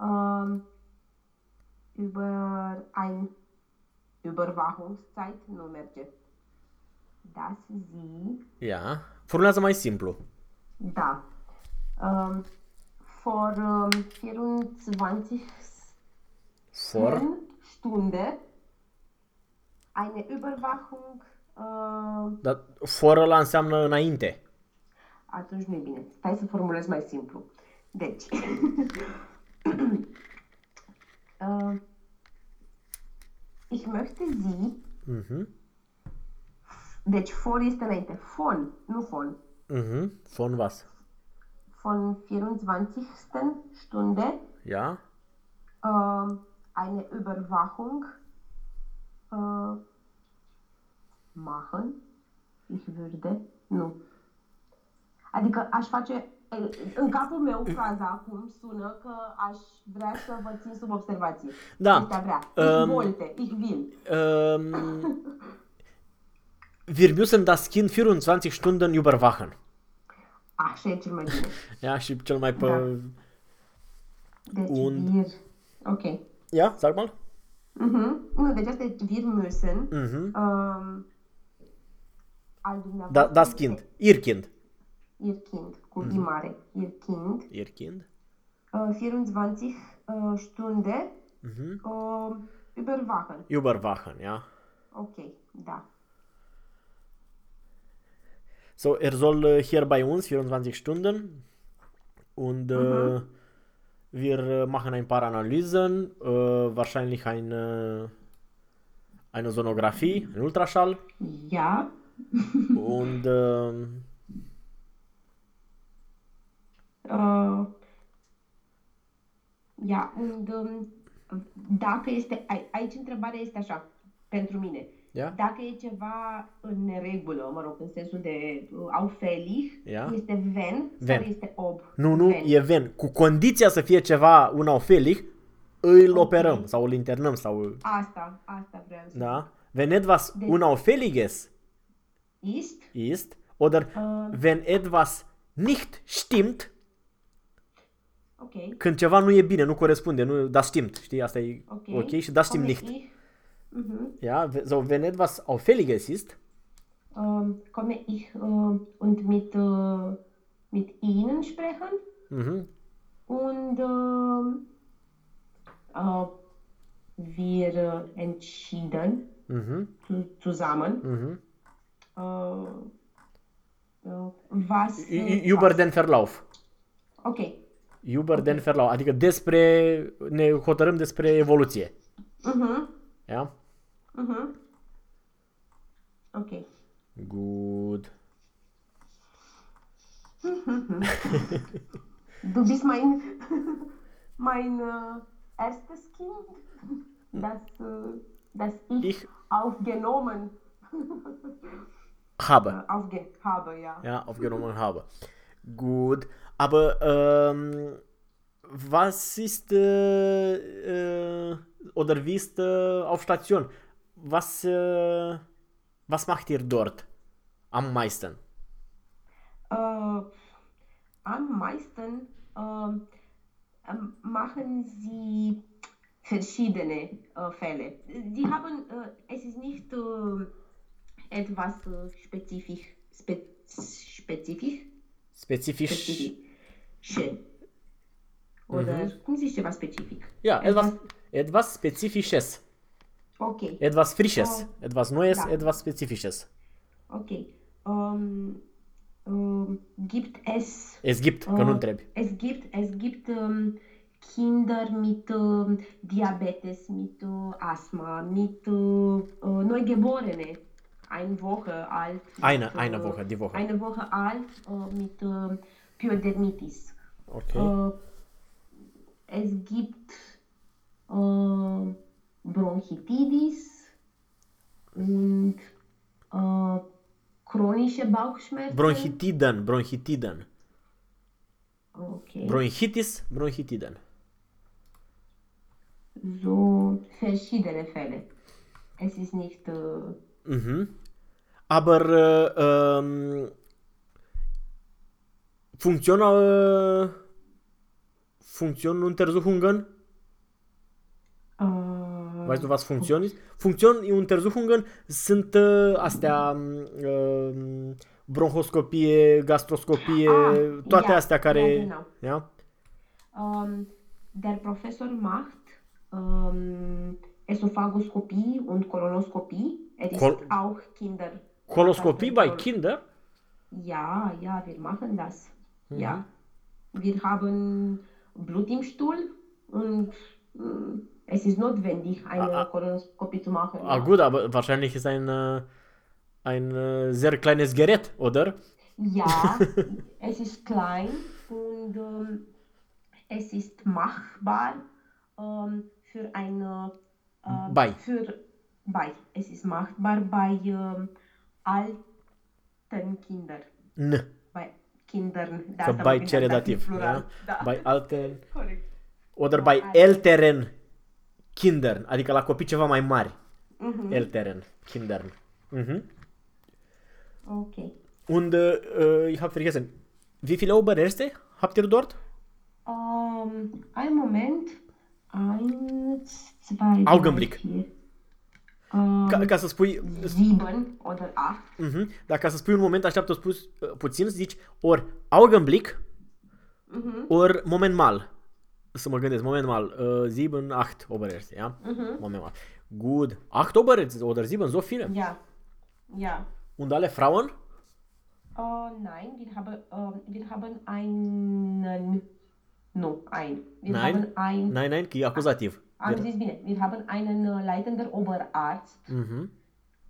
ähm, über ein Überwachungszeit nu merge. Dass sie Ja. Formulează mai simplu. da ähm, vor ähm, 24 For. Stunde eine Überwachung. Äh, Dar for ăla înseamnă înainte. atunci nu e bine. Stai să formulez mai simplu. Deci, äh, ich möchte Sie, Mhm. deci vor este înainte, von, nu von, Mhm. Von was? von 24. Stunde Ja? äh, eine Überwachung äh, machen. Ich würde. Nu. Adică aș face. În capul meu fraza acum sună că aș vrea să vă țin sub observație. Da. Asta vrea. Ich Um, wollte, ich will. Ähm, wir müssen das Kind 24 Stunden überwachen. Așa e cel mai bine. Ja, și cel mai pe... Da. Deci Und- wir. Ok. Ja, sag mal. Mhm. Nu, deci asta e wir müssen. Mhm. Um, al Da, dumneavoastră. das Kind. Ihr Kind. Ihr Kind, cu I mare. Ihr Kind. Ihr Kind. äh, 24 äh, Stunden Mhm. äh, überwachen. Überwachen, ja. Ok, da. So, er soll äh, hier bei uns 24 Stunden und äh, wir äh, machen ein paar Analysen, wahrscheinlich eine, eine Sonographie, ein Ultraschall Ja, und ähm, äh, ja, und um, dacă este, ai- aici întrebarea este așa, pentru mine. Ja. Dacă e ceva în neregulă, mă rog, în sensul de uh, aufelig, Ja. este ven, Ven. sau este ob? nu, nu, Ven. e ven. Cu condiția să fie ceva unauffällig, îl operăm sau îl internăm sau... Asta, asta vreau să Da? Wenn etwas Deci- unauffälliges Ist, ist oder äh, wenn etwas nicht stimmt, ok, când ceva nu e bine, nu corespunde, nu, das stimmt, știi, asta e ok. ok și das stimmt nicht. Ich, mhm. Ja, so wenn etwas auffälliges ist, ähm, komme ich äh, und mit, äh, mit Ihnen sprechen mhm, und ähm, äh, wir entschieden mhm, zu, zusammen, mhm. äh, äh, was, über den Verlauf. Ok, Über den Verlauf, adică despre, ne hotărâm despre evoluție. mhm. Ja? Mhm. ok. Good. Du bist mein, mein äh, erstes Kind, das, äh, das ich, Ich aufgenommen habe. aufge habe, ja. ja, aufgenommen habe. Gut, aber ähm, was ist äh, äh, oder wie ist äh, auf Station? Was, äh, was macht ihr dort am meisten? Am meisten ähm, machen sie verschiedene äh, Fälle. Sie haben, äh, es ist nicht äh, etwas spezifisch, spe spezifisch, Spezifisch? spezifisch. Oder cum zici ceva specific? Ja, etwas, etwas Spezifisches. Ok, Etwas Frisches. Oh. Etwas Neues, Ja. etwas Spezifisches. ok. Ähm, ähm, gibt es Es gibt, nu întrebi. Es gibt, es gibt ähm, Kinder mit ähm, Diabetes, mit äh, Asthma, mit äh, äh, Neugeborene, eine Woche alt. Eine, mit, eine äh, Woche, die Woche. Eine Woche alt äh, mit äh, Pyodermitis. Okay. Äh, es gibt äh, Bronchitis und äh, chronische Bauchschmerzen. Bronchitiden, bronchitiden. Okay. Bronchitis, bronchitiden. so verschiedene Fälle. Es ist nicht. Äh, Mhm. Aber äh, ähm, Funktionen, äh, Funktionenuntersuchungen, äh, weißt du was Funktion ist? Funktionenuntersuchungen sunt uh, astea uh, bronhoscopie, gastroscopie, Ah, toate ia, astea care... ia din nou. Ja? Ähm, der Professor macht ähm, Esophagoskopie und Kolonoskopie. Er ist Kol- auch Kinder. Coloscopie bei Kol- Kinder? Ja, ja, wir machen das. Mhm. Ja. Wir haben Blut im Stuhl und mm, es ist notwendig, eine Ah, ah. Kolonoskopie zu machen. Ah, gut, aber wahrscheinlich ist ein, äh, ein äh, sehr kleines Gerät, oder? Ja, es ist klein und ähm, es ist machbar ähm, für eine äh, Bei. für bei es ist machbar bei ähm, alten Kindern N. bei Kindern da Că da bei vorbim ce de redativ, dativ plural. ja? da. Bei alten Corect. oder Bei bei alten. älteren Kindern, adică la copii ceva mai mari. Mhm. Älteren Kindern. Mhm. Okay. Und äh, äh, ich habe vergessen, wie viele Obererste habt ihr dort? Ähm, einen Moment. Eins, zwei, drei, Augenblick. vier. Ähm, Ca, ca să spui, sieben oder acht. mhm, dar ca să spui un moment, așteaptă spus uh, puțin, să zici ori Augenblick, Mhm. ori Moment mal. Să mă gândesc, Moment mal, uh, sieben, acht Obererste, ja? Mhm. Moment mal. Gut, acht Obererste oder sieben, so viele. Ja. Ja. Und alle Frauen? Äh, nein, wir haben, äh, wir haben einen. No, ein. Wir Nein. haben ein. Nein, nein, că e acuzativ. Am zis bine. Wir haben einen äh, leitender Oberarzt. Mhm.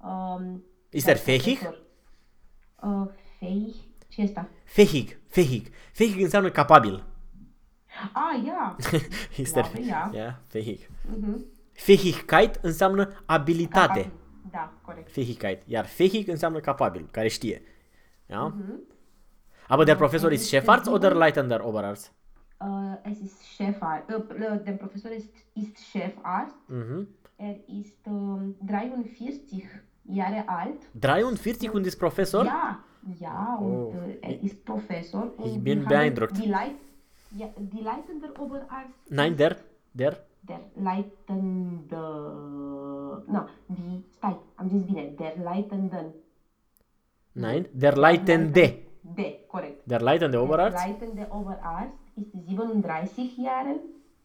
Ähm, Ist der er fähig? Professor. Äh, fähig? Ce e asta? Fähig, fähig. Fähig înseamnă capabil. Ah, ja. Ist er, Glaube, ja. ja, fähig. Mhm. Fähigkeit înseamnă abilitate. Capabil. Da, corect. Fähigkeit. Iar fähig înseamnă capabil, care știe. Ja? Mhm. Aber der Professor er ist ist Chefarzt oder sensibel. Leitender Oberarzt? Äh, es ist Chefarzt. Äh, äh, der Professor ist, ist Chefarzt. Mhm. Er ist ähm, 43 Jahre alt. 43 und ist Professor? Ja, ja, und Oh. äh, er ist Professor. Und Ich bin wir haben beeindruckt. Die, Leit ja, die leitende Oberarzt. Nein, ist der, der. Der leitende. Na, die. Stai, am zis bine. Der leitenden. Nein, der Leitende. De, corect. Der Leitende Der Oberarzt? leitende Oberarzt ist 37 Jahre.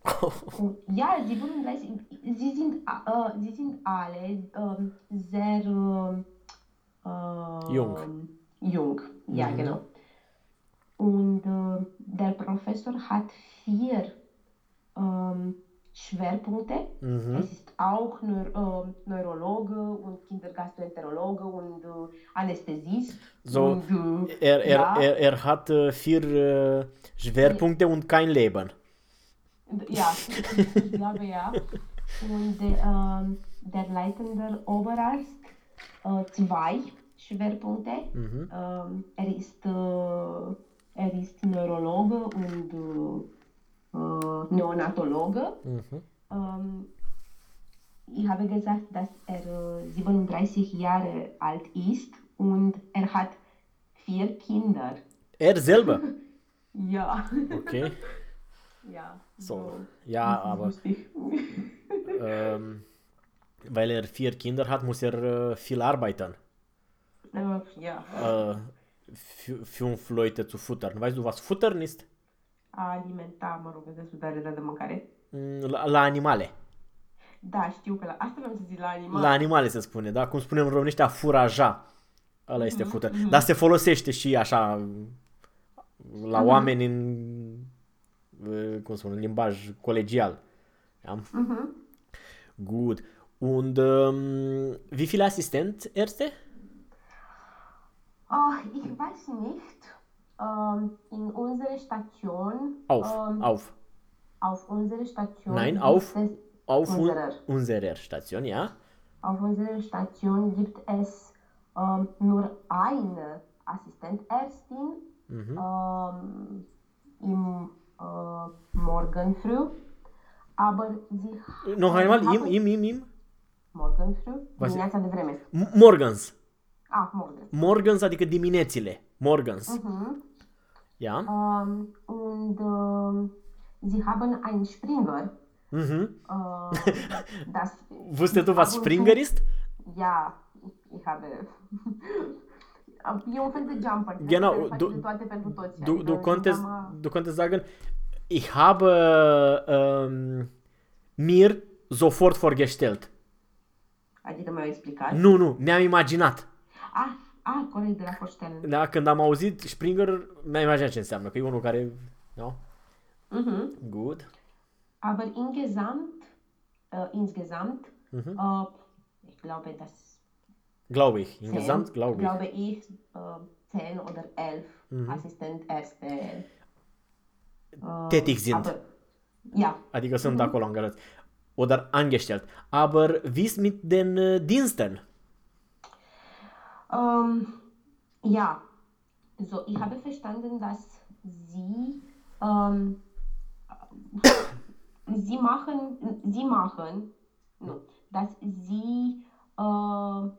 Und, ja, 37. Sie sind, äh, sie sind alle ähm, sehr äh, Jung. Jung, ja, Mhm. genau. Und äh, der Professor hat vier ähm, Schwerpunkte. Mhm. Es ist auch Neur ähm, Neurologe und Kindergastroenterologe und äh, Anästhesist. So, und, äh, Er, er, ja, er, er hat äh, vier äh, Schwerpunkte und kein Leben. Ja, ich glaube ja. Und äh, ähm, der leitende Oberarzt äh, zwei Schwerpunkte. Mhm. Ähm, er ist äh, er ist Neurologe und äh, äh, Neonatologe. Mhm. Ähm, ich habe gesagt, dass er äh, 37 Jahre alt ist und er hat vier Kinder. Er selber. Ja, Okay. ja. So. Ja, das ist aber lustig. ähm, weil er vier Kinder hat, muss er äh, viel arbeiten. Äh, ja, Äh, f- fünf Leute zu futtern. Weißt du, was futtern ist? a alimenta, mă rog, desfătare de mâncare. Mm, La, la animale. Da, știu că la asta vreau să zic la animal. La animale se spune, da? Cum spunem în românește, a furaja. Ăla este futter. Dar se folosește și așa la oameni în, uh, cum spun, în limbaj colegial. Ja? Mhm. Gut. Und ähm, wie viele Assistenzärzte? Ah, ich weiß nicht. Ähm, in unserer Station. Auf, Ähm, auf. auf unserer Station. Nein, gibt auf- Es, Auf un- unserer. unserer Station, ja. auf unserer Station gibt es ähm, nur eine Assistentärztin Mhm. ähm, im äh, Morgen früh. Aber sie Noch einmal, im, haben- im, im, im. Morgen früh? Was- Dimineața de vreme. M- Morgens. Ah, morgen. Morgens, adică diminețile. Morgens. Mhm. Ja. Ähm, und ähm, sie haben einen Springer. Mhm. Äh, das Wusstest du, was ab und Springer zu- ist? Ja, ich habe. E un fel de jumper. Genau, care face du- de toate pentru toți. Du, adică du, konntest, am, du konntest sagen, Ich habe ähm, mir sofort vorgestellt. Adică mi-au explicat. Nu, nu, ne-am imaginat. Ah, ah, corect, de la Vorstellen. Da, când am auzit Springer, mi-am imaginat ce înseamnă, că e unul care... No? Mhm. Good. Aber insgesamt, äh, insgesamt, Mhm. äh, ich glaube, das Glaube ich. Insgesamt glaube ich. glaube ich, äh, zehn oder elf Mhm. Assistent erste. Tätig sind. Aber, ja, Adică sunt acolo angajați. Oder angestellt. Aber wie ist mit den äh, Diensten? Ähm, ja, so, ich habe verstanden, dass Sie, ähm, Sie machen, Sie machen, dass Sie, äh,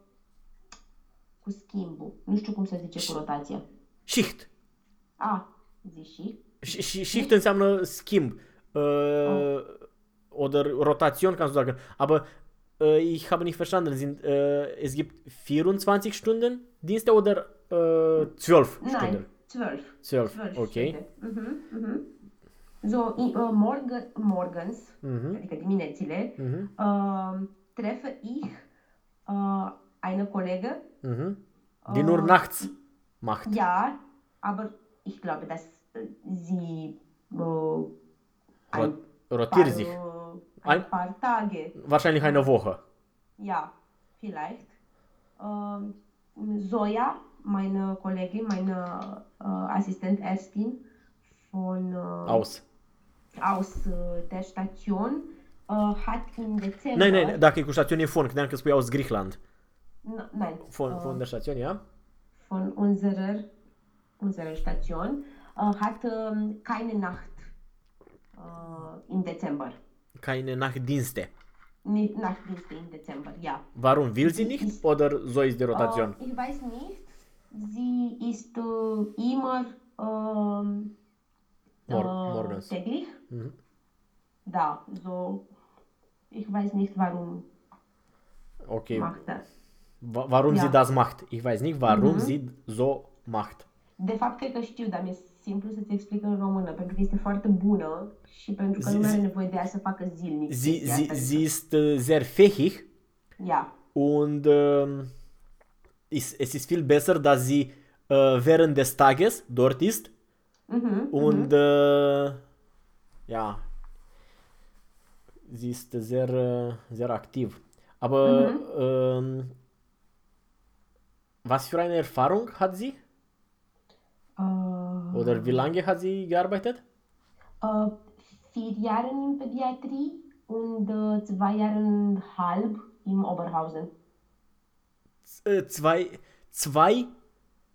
cu schimbul, nu știu cum se zice cu rotația. Schicht. A, zi și? Și, și Schicht înseamnă schimb. Uh, Oder Rotation kannst du sagen. Aber äh, ich habe nicht verstanden. Sind, äh, es gibt 24 Stunden Dienste oder äh, 12 Nein, Stunden? 12. 12, 12 okay. Stunden. Mhm, mhm. So, i- äh, morgen, morgens, Mhm. adică diminețile, Mhm. äh, treffe ich äh, eine Kollege, Mhm. Die nur nachts macht. ja, aber ich glaube, dass äh, sie äh, ein Rot rotiert paar, sich. äh, ein Ein- paar Tage, Wahrscheinlich eine Woche. ja, vielleicht. Ähm, Zoya, meine Kollegin, meine äh, Assistent Erstin von äh, Aus. aus äh, der Station äh, hat im Dezember. Nein, nein, dacă e cu stațiune Fon, credeam că spui aus Griechenland. Nein, Von, äh, von der Station, ja? von unserer, unserer Station äh, hat ähm, keine Nacht äh, im Dezember. Keine Nachtdienste. Nicht Nachtdienste im Dezember, ja. Warum will sie nicht? Oder so ist die Rotation? Äh, ich weiß nicht. Sie ist äh, immer ähm, Mor äh, morgens. täglich Mhm. da. So, ich weiß nicht, warum Okay. macht das. Wa- Warum Ja. sie das macht? Ich weiß nicht, warum Mhm. sie so macht. De fapt, cred că știu, dar mi-e simplu să-ți explic în română, pentru că este foarte bună și pentru că Zi- nu are zi- nevoie de ea să facă zilnic. Sie, chestia sie, asta. sie ist äh, sehr fähig Ja, und ähm, ist, es ist viel besser, dass sie äh, während des Tages dort ist mhm. und äh, ja, sie ist sehr, äh, sehr aktiv. Aber ähm, was für eine Erfahrung hat sie? Uh, Oder wie lange hat sie gearbeitet? uh, vier Jahre in Pädiatrie und uh, zwei Jahre und halb im Oberhausen. Äh, zwei, zwei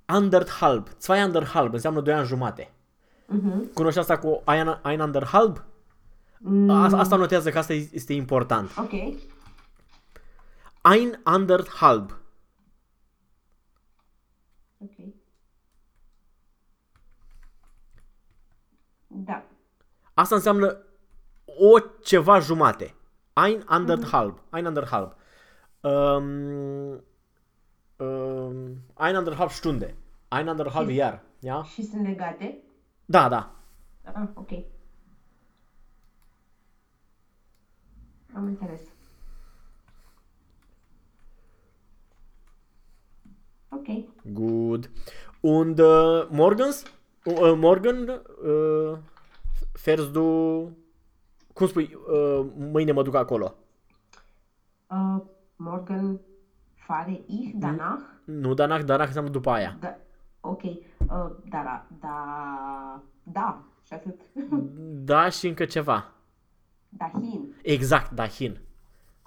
anderthalb. Zwei anderthalb înseamnă doi ani jumate. Mhm. Cunoști asta cu ein, anderthalb? A, asta notează că asta este important. Ok. Ein anderthalb. Ok. Da. Asta înseamnă o ceva jumate. Ein anderthalb. Ein anderthalb. Um, um, ein anderthalb Stunde. Ein anderthalb Jahr. Ja? Și sunt legate? Da, da. Ah, ok. Am înțeles. Ok. Good. Und äh, morgens, äh, morgen äh, fährst du, cum spui, uh, mâine mă duc acolo. Uh, morgen fahre ich danach. Nu, danach, danach înseamnă după aia. Da, ok. Uh, da, da, da, și atât. Da și încă ceva. Dahin. Exact, dahin.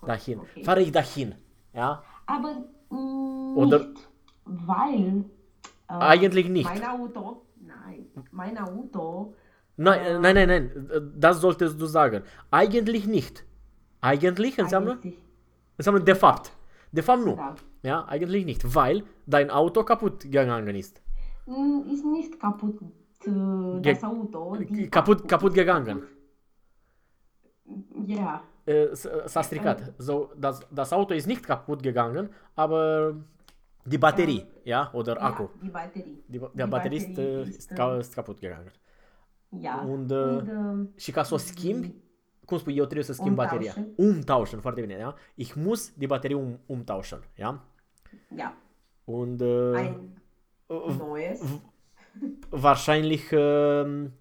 Dahin. Ok. Fahre ich dahin. Ja? Aber mm, Oder- nicht, weil äh, Eigentlich nicht. mein Auto, nein, mein Auto, Nein, nein, nein, nein. Das solltest du sagen. Eigentlich nicht. Eigentlich eigentlich, Înseamnă de fapt. De fapt nu. da. Ja, eigentlich nicht. Weil dein Auto kaputt gegangen ist. Mm, Ist nicht kaputt, äh, Ge- das Auto. die- Kaputt, kaputt gegangen. Ja, Äh, s- S-a stricat. So, das, das Auto ist nicht kaputt gegangen, aber die Batterie, ja, oder Akku. ja, die Batterie. Die, Ba- der Die Batterie ist, Batterie äh, ist, ist, äh, ka- ist kaputt gegangen. Ja. Und, uh, Und, uh, și ca să o schimbi, cum spui, eu trebuie să schimb bateria. Umtauschen. Umtauschen, foarte bine, ja? Ich muss die Batterie um, umtauschen, ja? ja. Und uh, Ein neues. wahrscheinlich ähm,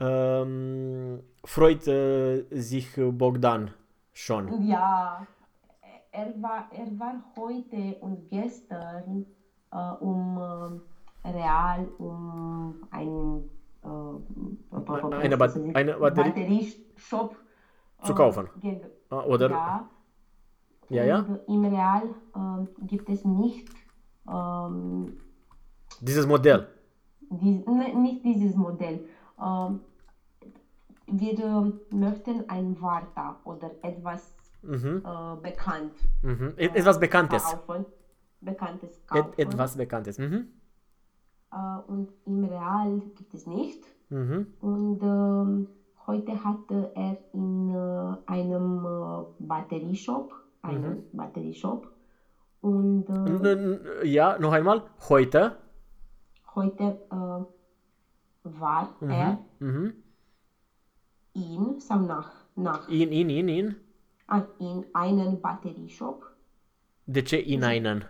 ähm, freut äh, sich Bogdan schon. Ja, er war, er war heute und gestern äh, um äh, Real um ein äh, Eine Bat- eine Batterie- Batterieshop Zu äh, kaufen. ge- Ah, Oder? Ja. Ja, ja. Im Real äh, gibt es nicht, ähm, Dieses Modell. die, ne, nicht dieses Modell. Ähm, wir äh, möchten ein Warta oder etwas Mhm. äh, bekannt Mhm. Et- Etwas Bekanntes. kaufen. Bekanntes Et, kaufen. etwas Bekanntes. Mhm. Äh, und im Real gibt es nicht. Mhm. Und ähm, heute hatte er in äh, einem äh, Batterieshop, einen Batterieshop. Und äh, Ja, noch einmal. Heute. heute äh, war er Mhm. in, sau nach, nach In, in, in, in. Ah, in einen Batterieshop. De ce in einen?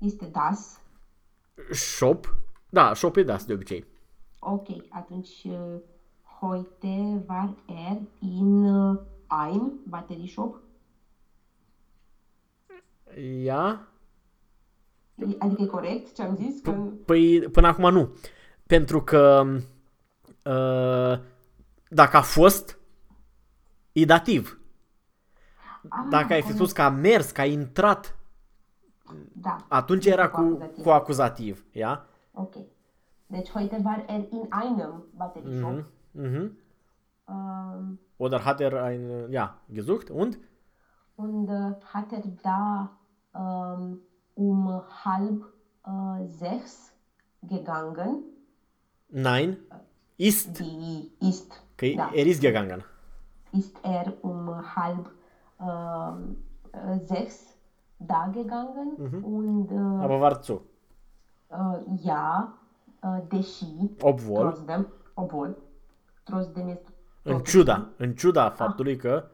Este das. Shop? Da, shop e das de obicei. Ok, atunci uh, heute war er in uh, ein Batterieshop. Ja? Adică e corect ce am zis? Că... Păi până acum nu. Pentru că uh, dacă a fost, e dativ. Dacă ai fi spus că a mers, că a intrat, Da. atunci era Cu cu, acuzativ. cu acuzativ. Ja? Ok. Deci heute war er in einem Batterieshop. Mhm. Mhm. Ähm, Oder hat er ein, ja, gesucht und? und äh, hat er da ähm, um halb äh, sechs gegangen. Nein. Ist. Die ist, Că da, er ist gegangen. ist er um halb äh, sechs da gegangen und äh, Aber war zu. äh, ja, äh, deși Obwohl. trotzdem, obwohl, trotzdem este În totuși- ciuda, în ciuda faptului că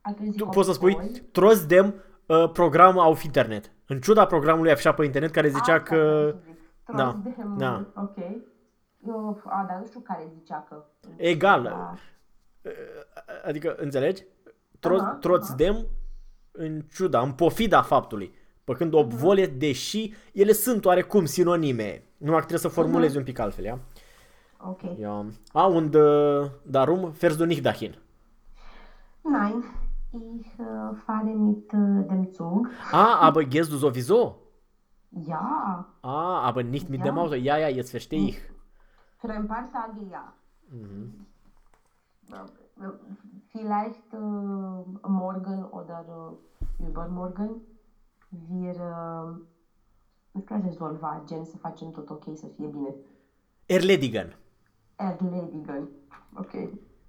a crezut tu că poți să spui obwohl- trotzdem uh, programul auf internet. În ciuda programului afșat pe internet care zicea Asta că vreau să zic. da, Trotzdem, da. Ok. Eu, a, dar nu știu care zicea că... egal, Da. adică înțelegi? Tro- Aha, trotzdem în ciuda, în pofida faptului. Pe când obvole, deși ele sunt oarecum sinonime. Numai că trebuie să formulezi un pic altfel, ia? Ok. Ja. Ah, und uh, darum fährst du nicht dahin. Nein, ich äh, fahre mit äh, dem Zug. Ah, aber gehst du sowieso? Ja, Ah, aber nicht mit Ja. dem Auto. Ja, ja, jetzt verstehe ich. für ein paar Tage ja. Mhm. Äh, Vielleicht äh, morgen oder äh, übermorgen wir äh, putem rezolva, gen să facem tot ok, să fie bine. Erledigen. Erledigen. Ok.